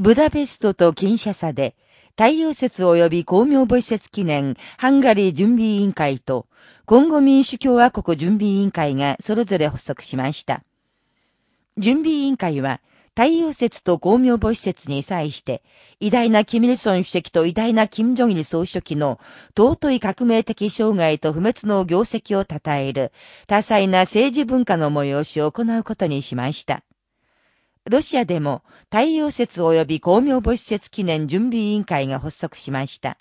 ブダペストとキンシャサで、太陽節及び公明母施設記念ハンガリー準備委員会と、コンゴ民主共和国準備委員会がそれぞれ発足しました。準備委員会は、太陽節と公明母施設に際して、偉大なキミルソン主席と偉大なキム・ジョギル総書記の尊い革命的障害と不滅の業績を称える多彩な政治文化の催しを行うことにしました。ロシアでも太陽節及び公明母施設記念準備委員会が発足しました。